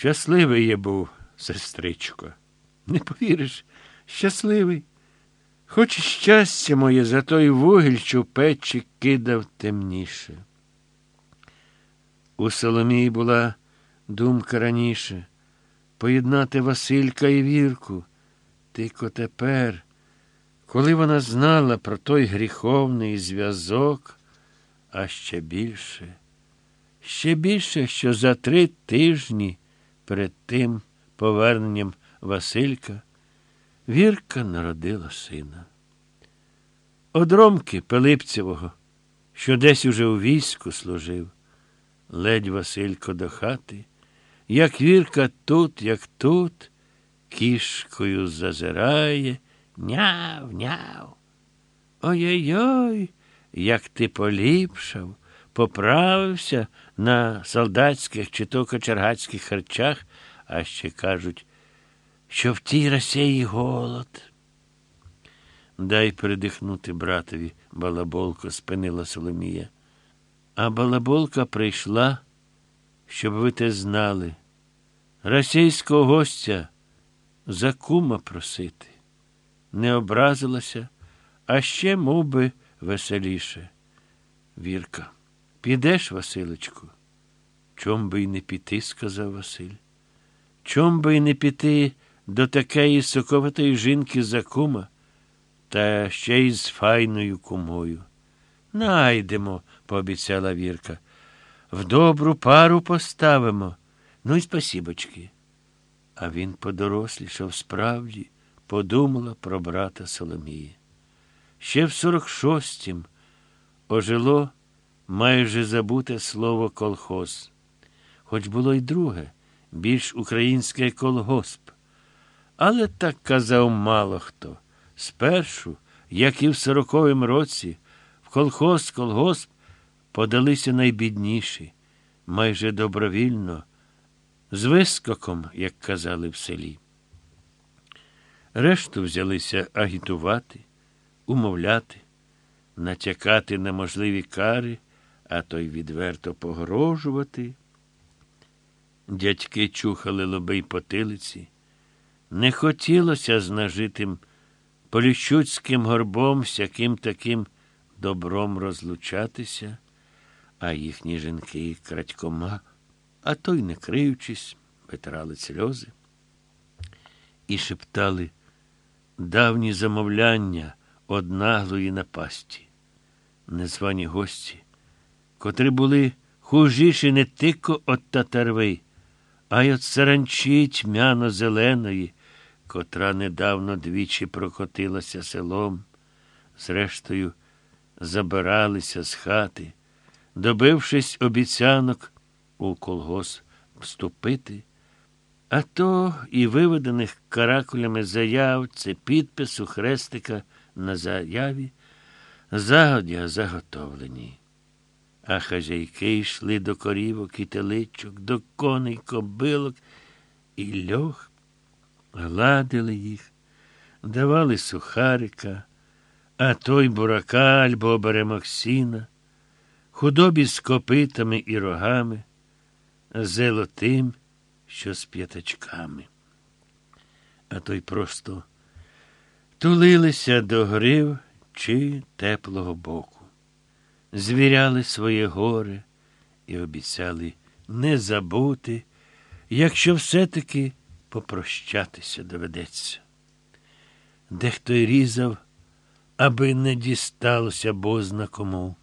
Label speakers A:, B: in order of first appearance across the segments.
A: Щасливий я був, сестричко. Не повіриш, щасливий. Хоч і щастя моє за той вугіль, що в печі кидав темніше. У Соломії була думка раніше поєднати Василька і Вірку. Тільки тепер, коли вона знала про той гріховний зв'язок, а ще більше, ще більше, що за три тижні перед тим поверненням Василька, Вірка народила сина. Од Ромки Пилипцевого, що десь уже у війську служив, ледь Василько до хати, як Вірка тут, як тут, кішкою зазирає, няв, няв. Ой-ой-ой, як ти поліпшав, поправився на солдатських чи то кочергацьких харчах, а ще кажуть, що в тій Росії голод. Дай передихнути братові, балаболко, спинила Соломія. А балаболка прийшла, щоб ви те знали. Російського гостя за кума просити. Не образилася, а ще мов би, веселіше. Вірка, підеш, Василечку? Чом би й не піти, сказав Василь. Чом би й не піти до такої соковитої жінки за кума, та ще й з файною кумою. Найдемо, пообіцяла Вірка. В добру пару поставимо. Ну й спасібочки. А він подорослішав справді, подумала про брата Соломії. Ще в сорок шостім ожило майже забуте слово колхоз. Хоч було й друге, більш українське колгосп. Але так казав мало хто. Спершу, як і в сороковім році, в колхоз колгосп подалися найбідніші, майже добровільно, з вискоком, як казали в селі. Решту взялися агітувати, умовляти, натякати на можливі кари, а то й відверто погрожувати. Дядьки чухали лоби й потилиці. Не хотілося з нажитим поліщуцьким горбом всяким таким добром розлучатися, а їхні жінки крадькома, а то й не криючись, витирали сльози і шептали давні замовляння однаглої напасті. Незвані гості, котрі були хужіші не тико от татарви, а й от саранчі тьмяно зеленої котра недавно двічі прокотилася селом, зрештою, забиралися з хати, добившись обіцянок у колгосп вступити, а то і виведених каракулями заяв це підпису хрестика на заяві, загодя заготовлені. А хазяйки йшли до корівок і теличок, до коней, кобилок і льох гладили їх, давали сухарика, а той бурака або беремоксіна, худобі з копитами і рогами, золотим, що з п'ятачками. А той просто тулилися до грив чи теплого боку, звіряли своє горе і обіцяли не забути, якщо все-таки попрощатися доведеться. Дехто й різав, аби не дісталося бозна кому.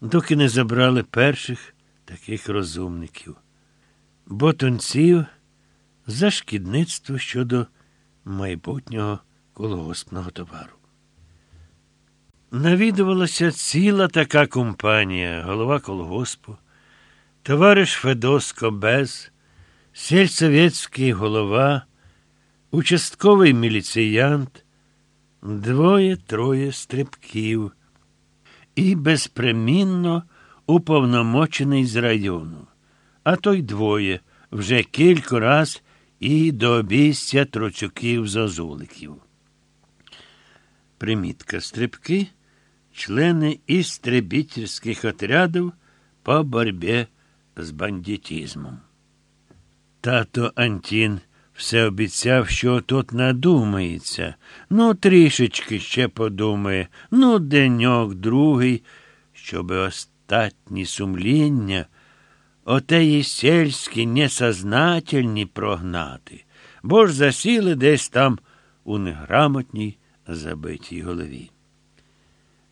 A: Доки не забрали перших таких розумників, ботунців за шкідництво щодо майбутнього колгоспного товару. Навідувалася ціла така компанія, голова колгоспу, товариш Федоско Без сельсоветський голова, участковий міліціянт, двоє-троє стрибків і безпремінно уповномочений з району, а то й двоє вже кілька раз і до обійстя троцюків зозуликів. Примітка стрибки члени істребітельських отрядів по боротьбі з бандитизмом. Тато Антін все обіцяв, що тут надумається. Ну, трішечки ще подумає, ну, деньок другий, щоби остатні сумління отеї сельські несознательні прогнати, бо ж засіли десь там у неграмотній забитій голові.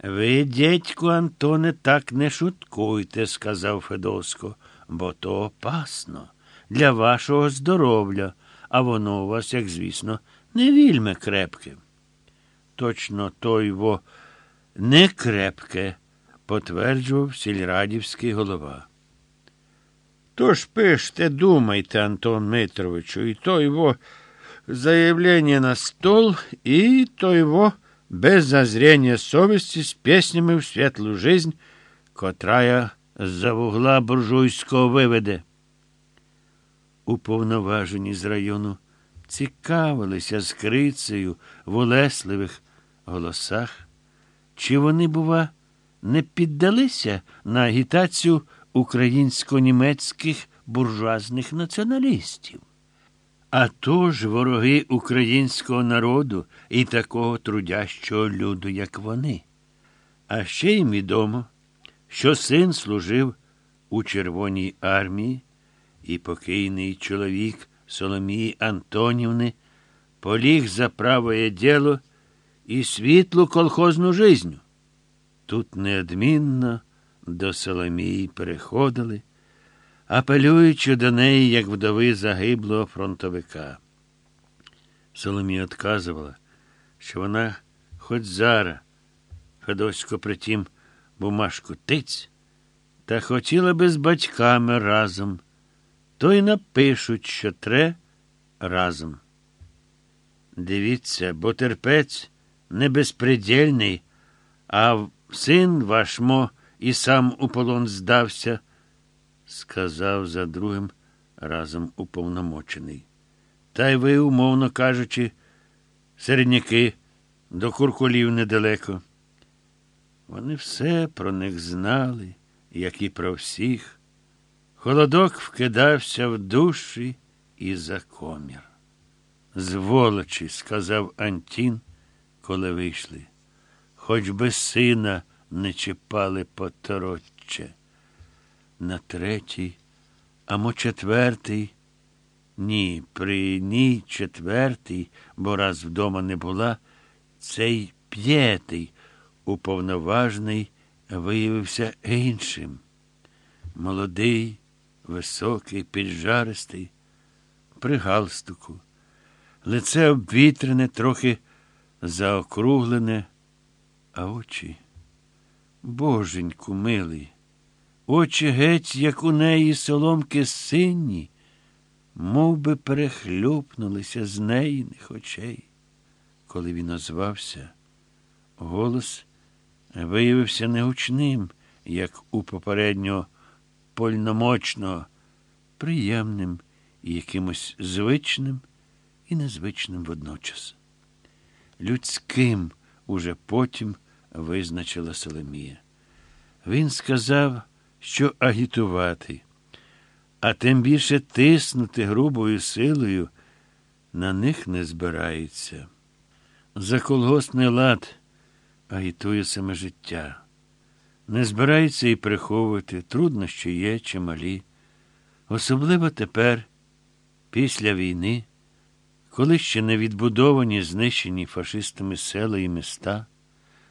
A: Ви, дядьку Антоне, так не шуткуйте, сказав Федоско, бо то опасно для вашого здоров'я, а воно у вас, як звісно, не вільме крепке. Точно той во не крепке, потверджував сільрадівський голова. Тож пиште, думайте, Антон Митровичу, і то його заявлення на стол, і то його без зазрения совести с песнями в светлую жизнь, котрая за вугла буржуйського виведе. Уповноважені з району цікавилися з крицею в улесливих голосах, чи вони, бува, не піддалися на агітацію українсько-німецьких буржуазних націоналістів. А то ж вороги українського народу і такого трудящого люду, як вони. А ще їм відомо, що син служив у Червоній армії, і покійний чоловік Соломії Антонівни поліг за правое діло і світлу колхозну жизню. Тут неодмінно до Соломії переходили апелюючи до неї, як вдови загиблого фронтовика. Соломія отказувала, що вона хоч зараз, Федосько притім бумажку тиць, та хотіла би з батьками разом, то й напишуть, що тре разом. Дивіться, бо терпець не безпредельний, а син ваш мо і сам у полон здався сказав за другим разом уповномочений. Та й ви, умовно кажучи, середняки до куркулів недалеко. Вони все про них знали, як і про всіх. Холодок вкидався в душі і за комір. Зволочі, сказав Антін, коли вийшли, хоч би сина не чіпали поторочче на третій, амо четвертий. Ні, при ній четвертий, бо раз вдома не була, цей п'ятий, уповноважний, виявився іншим. Молодий, високий, піджаристий, при галстуку, лице обвітрене, трохи заокруглене, а очі, боженьку милий. Очі геть, як у неї соломки сині, мов би перехлюпнулися з неїних очей. Коли він озвався, голос виявився негучним, як у попереднього польномочного, приємним і якимось звичним і незвичним водночас. Людським уже потім визначила Соломія. Він сказав що агітувати, а тим більше тиснути грубою силою на них не збирається. За колгоспний лад агітує саме життя. Не збирається і приховувати, труднощі є чималі. Особливо тепер, після війни, коли ще не відбудовані, знищені фашистами села і міста,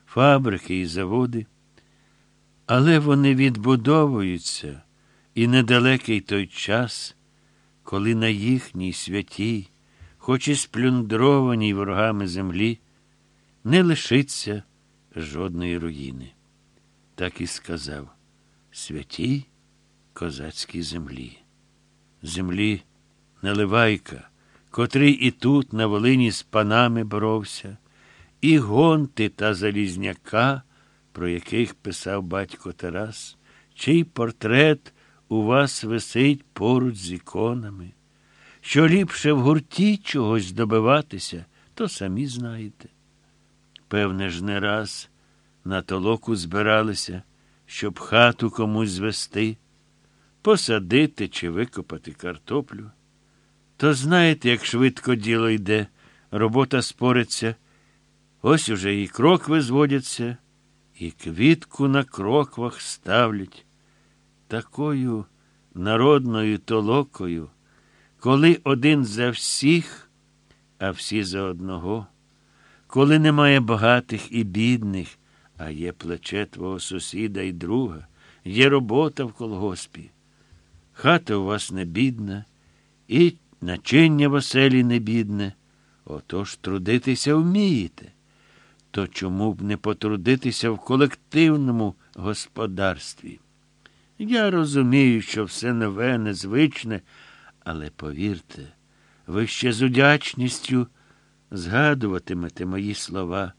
A: фабрики і заводи. Але вони відбудовуються і недалекий той час, коли на їхній святій, хоч і сплюндрованій ворогами землі, не лишиться жодної руїни. Так і сказав святій козацькій землі. Землі Наливайка, котрий і тут на Волині з панами боровся, і гонти та Залізняка про яких писав батько Тарас, чий портрет у вас висить поруч з іконами. Що ліпше в гурті чогось добиватися, то самі знаєте. Певне ж, не раз на толоку збиралися, щоб хату комусь звести, посадити чи викопати картоплю. То знаєте, як швидко діло йде, робота спориться. Ось уже і крокви зводяться, і квітку на кроквах ставлять. Такою народною толокою, коли один за всіх, а всі за одного, коли немає багатих і бідних, а є плече твого сусіда і друга, є робота в колгоспі. Хата у вас не бідна, і начиння в оселі не бідне. Отож трудитися вмієте. То чому б не потрудитися в колективному господарстві? Я розумію, що все нове, незвичне, але повірте, ви ще з удячністю згадуватимете мої слова.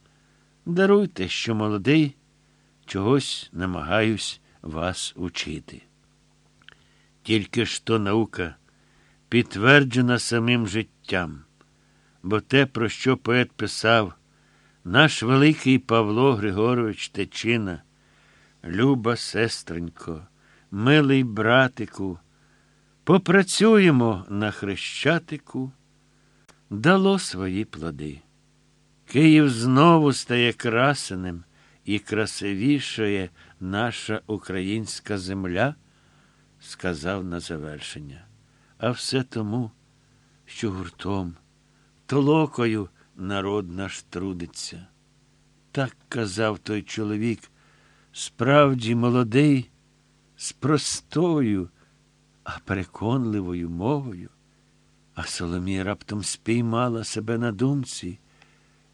A: Даруйте, що молодий, чогось намагаюсь вас учити. Тільки ж то наука підтверджена самим життям, бо те, про що поет писав, наш великий Павло Григорович Течина, люба сестренько, милий братику, попрацюємо на хрещатику, дало свої плоди. Київ знову стає красеним і красивішає наша українська земля, сказав на завершення. А все тому, що гуртом, толокою народ наш трудиться. Так казав той чоловік, справді молодий, з простою, а переконливою мовою. А Соломія раптом спіймала себе на думці,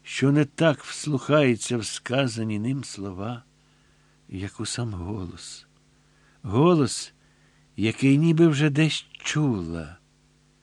A: що не так вслухається в сказані ним слова, як у сам голос. Голос, який ніби вже десь чула.